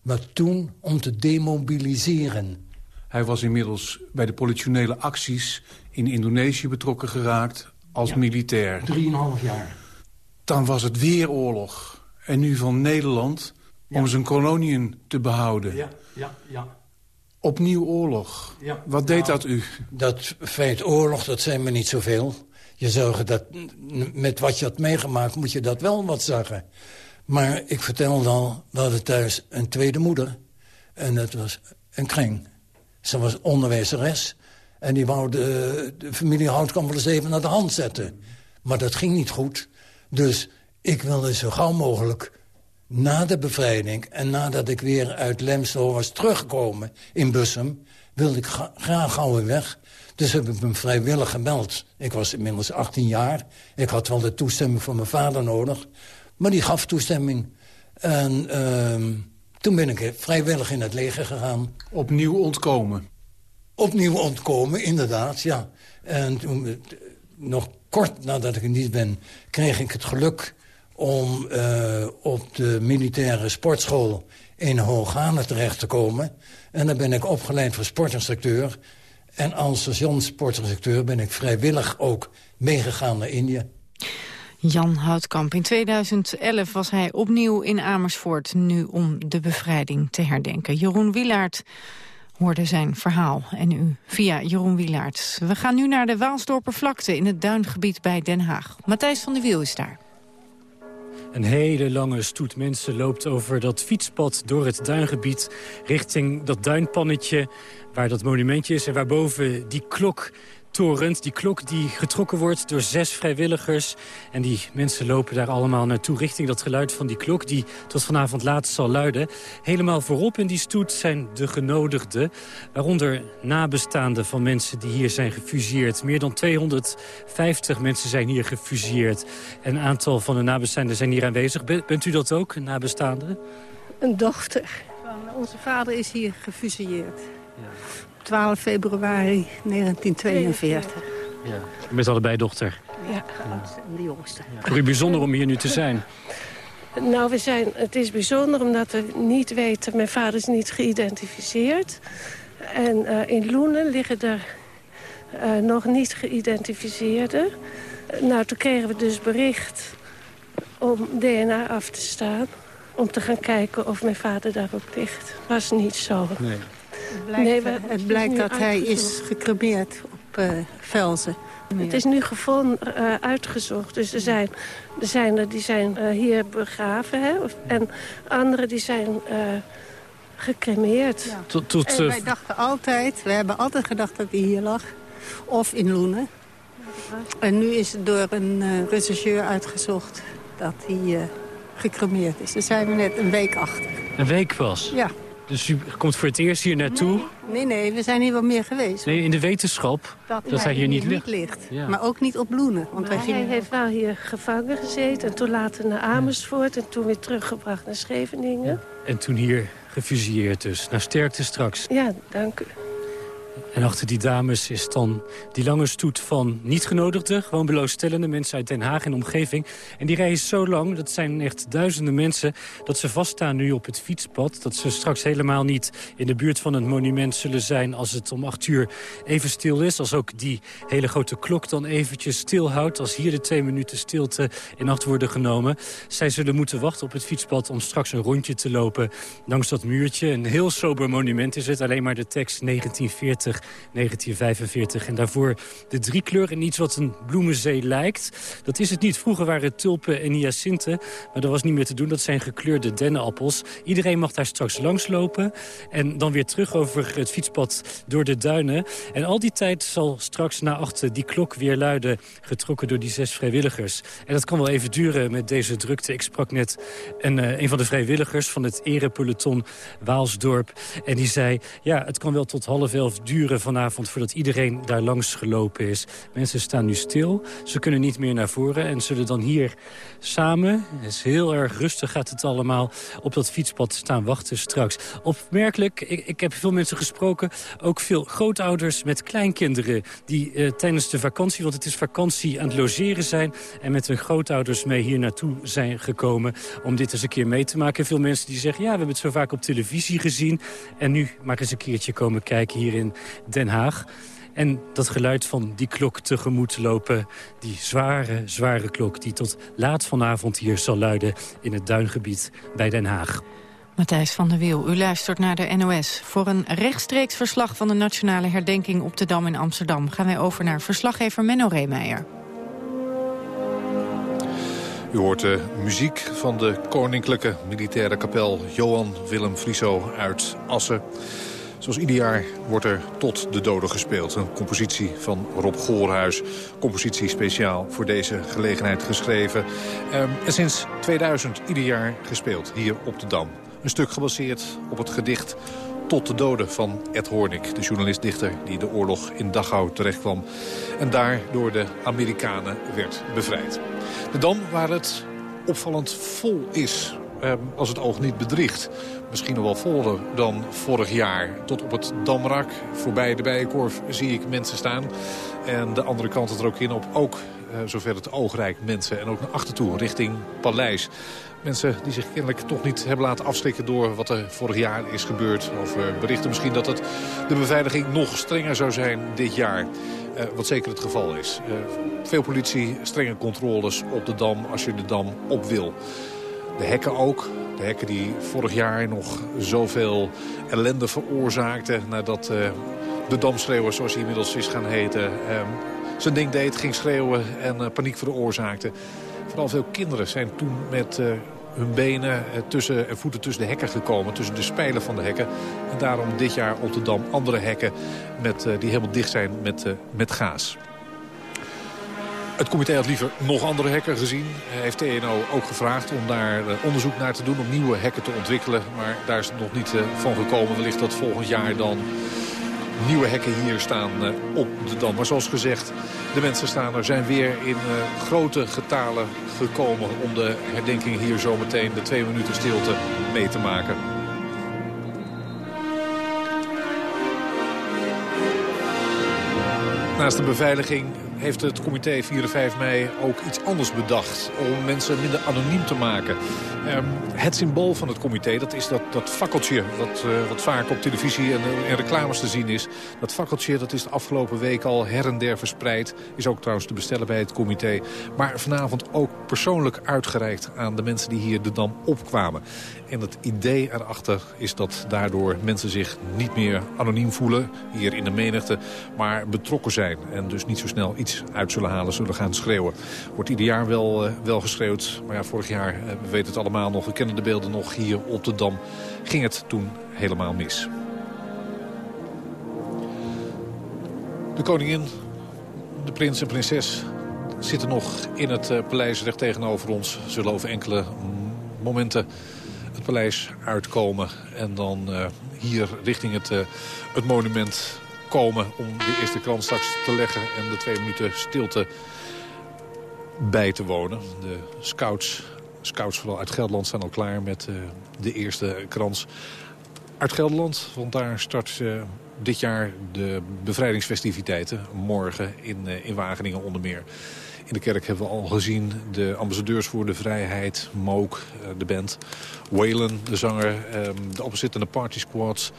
Maar toen om te demobiliseren. Hij was inmiddels bij de politionele acties in Indonesië betrokken geraakt als ja, militair. Drieënhalf jaar dan was het weer oorlog. En nu van Nederland om zijn koloniën te behouden. Ja, ja, ja. Opnieuw oorlog. Ja. Wat deed nou, dat u? Dat feit oorlog, dat zijn me niet zoveel. Je zou dat met wat je had meegemaakt, moet je dat wel wat zeggen. Maar ik vertelde al, we hadden thuis een tweede moeder. En dat was een kring. Ze was onderwijzeres. En die wou de, familie Houtkamp wel eens even naar de hand zetten. Maar dat ging niet goed. Dus ik wilde zo gauw mogelijk na de bevrijding... en nadat ik weer uit Lemslo was teruggekomen in Bussum... wilde ik graag gauw weer weg. Dus heb ik me vrijwillig gemeld. Ik was inmiddels 18 jaar. Ik had wel de toestemming van mijn vader nodig. Maar die gaf toestemming. En uh, toen ben ik vrijwillig in het leger gegaan. Opnieuw ontkomen? Opnieuw ontkomen, inderdaad, ja. En toen nog kort nadat ik er niet ben, kreeg ik het geluk om uh, op de militaire sportschool in Hooghanen terecht te komen. En dan ben ik opgeleid voor sportinstructeur. En als sergeant-sportinstructeur ben ik vrijwillig ook meegegaan naar Indië. Jan Houtkamp. In 2011 was hij opnieuw in Amersfoort, nu om de bevrijding te herdenken. Jeroen Wilaert hoorde zijn verhaal. En u via Jeroen Wielaert. We gaan nu naar de Waalsdorper vlakte in het duingebied bij Den Haag. Matthijs van der Wiel is daar. Een hele lange stoet mensen loopt over dat fietspad door het duingebied... richting dat duinpannetje waar dat monumentje is... en waarboven die klok torent. Die klok die getrokken wordt door zes vrijwilligers. En die mensen lopen daar allemaal naartoe richting dat geluid van die klok... die tot vanavond laat zal luiden. Helemaal voorop in die stoet zijn de genodigden. Waaronder nabestaanden van mensen die hier zijn gefuseerd. Meer dan 250 mensen zijn hier gefuseerd. En een aantal van de nabestaanden zijn hier aanwezig. Bent u dat ook, een nabestaande? Een dochter. Onze vader is hier gefuseerd. Ja. 12 februari 1942. Ja, met allebei dochter. Ja, en de jongste. Voor u bijzonder om hier nu te zijn? Nou, we zijn, het is bijzonder omdat we niet weten... mijn vader is niet geïdentificeerd. En uh, in Loenen liggen er uh, nog niet geïdentificeerden. Nou, toen kregen we dus bericht om DNA af te staan... om te gaan kijken of mijn vader daarop ligt. Was niet zo. Nee. Het blijkt, nee, we, het blijkt dat hij is gecremeerd op uh, Velzen. Het is nu gevonden, uh, uitgezocht. Dus er zijn er, zijn er die zijn uh, hier begraven. Hè? En anderen die zijn gecremeerd. Ja. Tot, tot, en wij dachten altijd, we hebben altijd gedacht dat hij hier lag. Of in Loenen. En nu is het door een rechercheur uitgezocht dat hij gecremeerd is. Daar zijn we net een week achter. Een week was? Ja. Dus u komt voor het eerst hier naartoe? Nee, nee, we zijn hier wel meer geweest. Nee, in de wetenschap dat, dat hij hier niet ligt. ligt. Maar ook niet op Bloenen. Want wij gingen... Hij heeft wel hier gevangen gezeten en toen later naar Amersfoort... en toen weer teruggebracht naar Scheveningen. En toen hier gefusilleerd dus. Nou, sterkte straks. Ja, dank u. En achter die dames is dan die lange stoet van niet-genodigden... gewoon beloostellende mensen uit Den Haag en omgeving. En die rijden zo lang, dat zijn echt duizenden mensen... dat ze vaststaan nu op het fietspad. Dat ze straks helemaal niet in de buurt van het monument zullen zijn... als het om acht uur even stil is. Als ook die hele grote klok dan eventjes stilhoudt. Als hier de twee minuten stilte in acht worden genomen. Zij zullen moeten wachten op het fietspad om straks een rondje te lopen... langs dat muurtje. Een heel sober monument is het. Alleen maar de tekst 1940 1945. En daarvoor de driekleur en iets wat een bloemenzee lijkt. Dat is het niet. Vroeger waren het tulpen en hyacinten. Maar dat was niet meer te doen. Dat zijn gekleurde dennenappels. Iedereen mag daar straks langslopen. En dan weer terug over het fietspad door de duinen. En al die tijd zal straks na achter die klok weer luiden. Getrokken door die zes vrijwilligers. En dat kan wel even duren met deze drukte. Ik sprak net een, uh, een van de vrijwilligers van het erepeloton Waalsdorp. En die zei, ja, het kan wel tot half elf duren vanavond voordat iedereen daar langs gelopen is. Mensen staan nu stil, ze kunnen niet meer naar voren... en zullen dan hier samen, het is heel erg rustig gaat het allemaal... op dat fietspad staan wachten straks. Opmerkelijk, ik, ik heb veel mensen gesproken... ook veel grootouders met kleinkinderen... die eh, tijdens de vakantie, want het is vakantie, aan het logeren zijn... en met hun grootouders mee hier naartoe zijn gekomen... om dit eens een keer mee te maken. Veel mensen die zeggen, ja, we hebben het zo vaak op televisie gezien... en nu maar eens een keertje komen kijken hier in Den Haag. En dat geluid van die klok tegemoet lopen. Die zware, zware klok die tot laat vanavond hier zal luiden... in het duingebied bij Den Haag. Matthijs van der Wiel, u luistert naar de NOS. Voor een rechtstreeks verslag van de nationale herdenking op de Dam in Amsterdam... gaan wij over naar verslaggever Menno Reemeijer. U hoort de muziek van de Koninklijke Militaire Kapel Johan Willem Frieso uit Assen. Zoals ieder jaar wordt er Tot de Doden gespeeld. Een compositie van Rob Goorhuis. Compositie speciaal voor deze gelegenheid geschreven. Ehm, en sinds 2000 ieder jaar gespeeld hier op de Dam. Een stuk gebaseerd op het gedicht tot de doden van Ed Hornik, de journalist-dichter die de oorlog in Dachau terechtkwam en daar door de Amerikanen werd bevrijd. De Dam waar het opvallend vol is, ehm, als het oog niet bedriegt misschien nog wel voller dan vorig jaar. Tot op het Damrak, voorbij de Bijenkorf, zie ik mensen staan. En de andere kant er ook in op, ook uh, zover het oog reikt, mensen. En ook naar achter toe, richting Paleis. Mensen die zich kennelijk toch niet hebben laten afschrikken door wat er vorig jaar is gebeurd. Of uh, berichten misschien dat het, de beveiliging nog strenger zou zijn dit jaar. Uh, wat zeker het geval is. Veel politie, strenge controles op de Dam als je de Dam op wil. De hekken ook. De hekken die vorig jaar nog zoveel ellende veroorzaakten... nadat uh, de damschreeuwer, zoals hij inmiddels is gaan heten... Uh, zijn ding deed, ging schreeuwen en uh, paniek veroorzaakte. Vooral veel kinderen zijn toen met uh, hun benen tussen, en voeten tussen de hekken gekomen. Tussen de spijlen van de hekken. En daarom dit jaar op de Dam andere hekken met, die helemaal dicht zijn met, met gaas. Het comité had liever nog andere hekken gezien. Heeft TNO ook gevraagd om daar onderzoek naar te doen... om nieuwe hekken te ontwikkelen. Maar daar is het nog niet van gekomen. Wellicht dat volgend jaar dan nieuwe hekken hier staan eh, op de Dam. Maar zoals gezegd, de mensen staan er, zijn weer in grote getalen gekomen... om de herdenking hier zometeen de twee minuten stilte mee te maken. Naast de beveiliging heeft het comité 4 en 5 mei ook iets anders bedacht... om mensen minder anoniem te maken. Um, het symbool van het comité, dat is dat, dat fakkeltje... Dat, uh, wat vaak op televisie en, en, reclames te zien is. Dat fakkeltje dat is de afgelopen week al her en der verspreid. Is ook trouwens te bestellen bij het comité. Maar vanavond ook persoonlijk uitgereikt aan de mensen die hier de Dam opkwamen. En het idee erachter is dat daardoor mensen zich niet meer anoniem voelen... hier in de menigte, maar betrokken zijn. En dus niet zo snel iets uit zullen halen, zullen gaan schreeuwen. Wordt ieder jaar wel, uh, wel geschreeuwd. Maar ja, vorig jaar, we weten het allemaal nog, we kennen de beelden nog hier op de Dam... ging het toen helemaal mis. De koningin, de prins en prinses zitten nog in het uh, paleis recht tegenover ons. Zullen over enkele momenten het paleis uitkomen. En dan uh, hier richting het, uh, het monument komen om de eerste krant straks te leggen... en de twee minuten stilte bij te wonen. De scouts, scouts vooral uit Gelderland staan al klaar met uh, de eerste krans. Uit Gelderland, want daar start dit jaar de bevrijdingsfestiviteiten. Morgen in, in Wageningen onder meer. In de kerk hebben we al gezien de ambassadeurs voor de vrijheid, Mook, eh, de band, Waylon, de zanger, ehm, de opzittende party squads.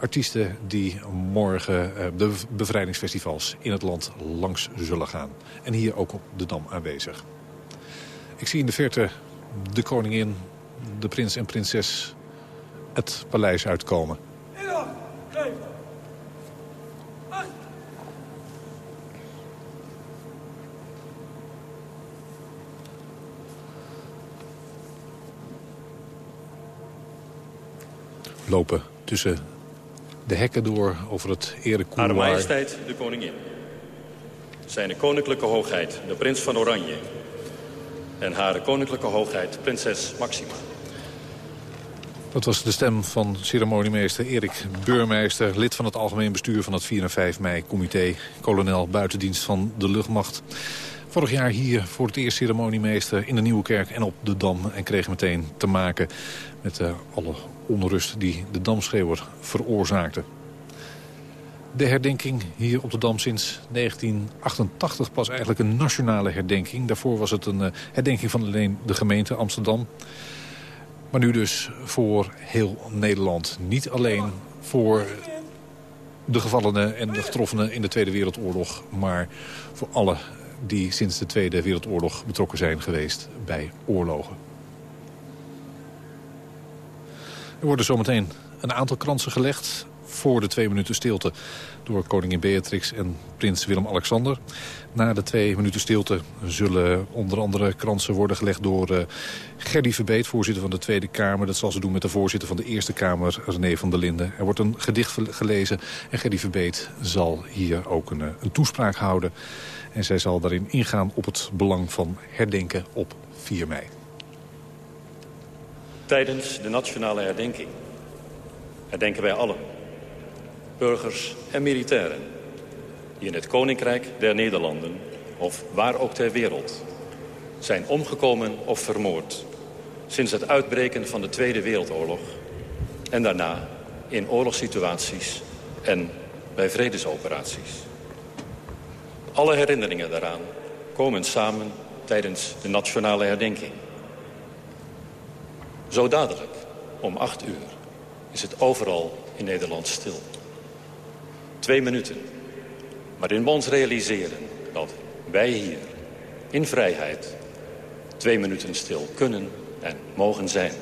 Artiesten die morgen eh, de bevrijdingsfestivals in het land langs zullen gaan. En hier ook op de Dam aanwezig. Ik zie in de verte de koningin, de prins en prinses het paleis uitkomen. lopen tussen de hekken door over het erecouloir. Hare majesteit de koningin. Zijn koninklijke hoogheid de prins van Oranje. En hare koninklijke hoogheid prinses Maxima. Dat was de stem van ceremoniemeester Erik Beurmeister... lid van het algemeen bestuur van het 4 en 5 mei-comité... kolonel buitendienst van de luchtmacht. Vorig jaar hier voor het eerst ceremoniemeester in de Nieuwe Kerk en op de Dam... en kreeg meteen te maken met uh, alle onrust die de Damschreeuwer veroorzaakte. De herdenking hier op de Dam sinds 1988 pas eigenlijk een nationale herdenking. Daarvoor was het een uh, herdenking van alleen de gemeente Amsterdam. Maar nu dus voor heel Nederland. Niet alleen voor de gevallenen en de getroffenen in de Tweede Wereldoorlog... maar voor alle die sinds de Tweede Wereldoorlog betrokken zijn geweest bij oorlogen. Er worden zometeen een aantal kransen gelegd voor de twee minuten stilte door koningin Beatrix en prins Willem-Alexander. Na de twee minuten stilte zullen onder andere kransen worden gelegd door uh, Gerdy Verbeet, voorzitter van de Tweede Kamer. Dat zal ze doen met de voorzitter van de Eerste Kamer, René van der Linden. Er wordt een gedicht gelezen en Gerdy Verbeet zal hier ook een, eh, een toespraak houden. En zij zal daarin ingaan op het belang van herdenken op 4 mei. Tijdens de nationale herdenking herdenken wij allen, burgers en militairen... die in het Koninkrijk der Nederlanden, of waar ook ter wereld... zijn omgekomen of vermoord sinds het uitbreken van de Tweede Wereldoorlog... en daarna in oorlogssituaties en bij vredesoperaties. Alle herinneringen daaraan komen samen tijdens de nationale herdenking. Zo dadelijk, om acht uur, is het overal in Nederland stil. Twee minuten, waarin we ons realiseren dat wij hier, in vrijheid, twee minuten stil kunnen en mogen zijn.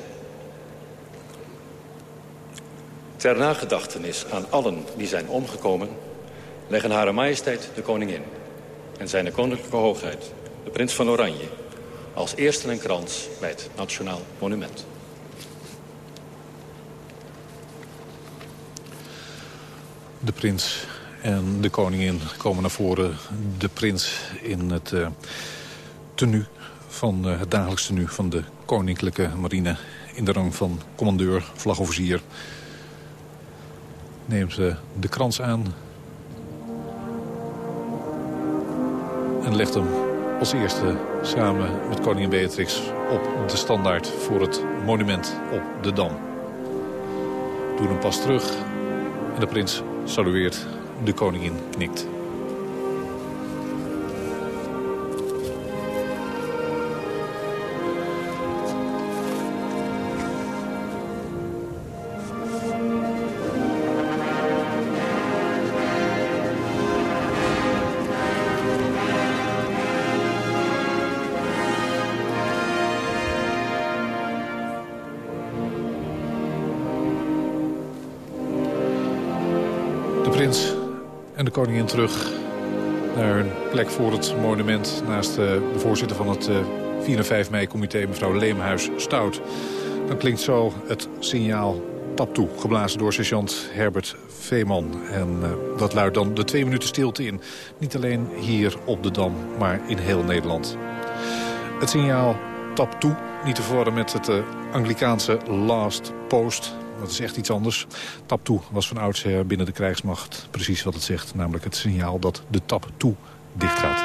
Ter nagedachtenis aan allen die zijn omgekomen... leggen Hare Majesteit de Koningin en zijn koninklijke hoogheid, de prins van Oranje als eerste een krans bij het Nationaal Monument. De prins en de koningin komen naar voren. De prins in het uh, tenue van uh, het dagelijks tenue van de koninklijke marine... in de rang van commandeur, vlagofficier. Neemt ze de krans aan en legt hem als eerste samen met koningin Beatrix op de standaard voor het monument op de Dam. Doe hem pas terug en de prins salueert, de koningin knikt. Koningin terug naar een plek voor het monument... naast eh, de voorzitter van het 4 en 5 mei-comité, mevrouw Leemhuis Stout. Dan klinkt zo het signaal tap toe, geblazen door sergeant Herbert Veeman. En uh, dat luidt dan de twee minuten stilte in. Niet alleen hier op de Dam, maar in heel Nederland. Het signaal tap toe, niet te verwarren met het uh, Anglikaanse last post dat is echt iets anders. Tap toe was van oudsher binnen de krijgsmacht precies wat het zegt. Namelijk het signaal dat de tap toe dicht gaat.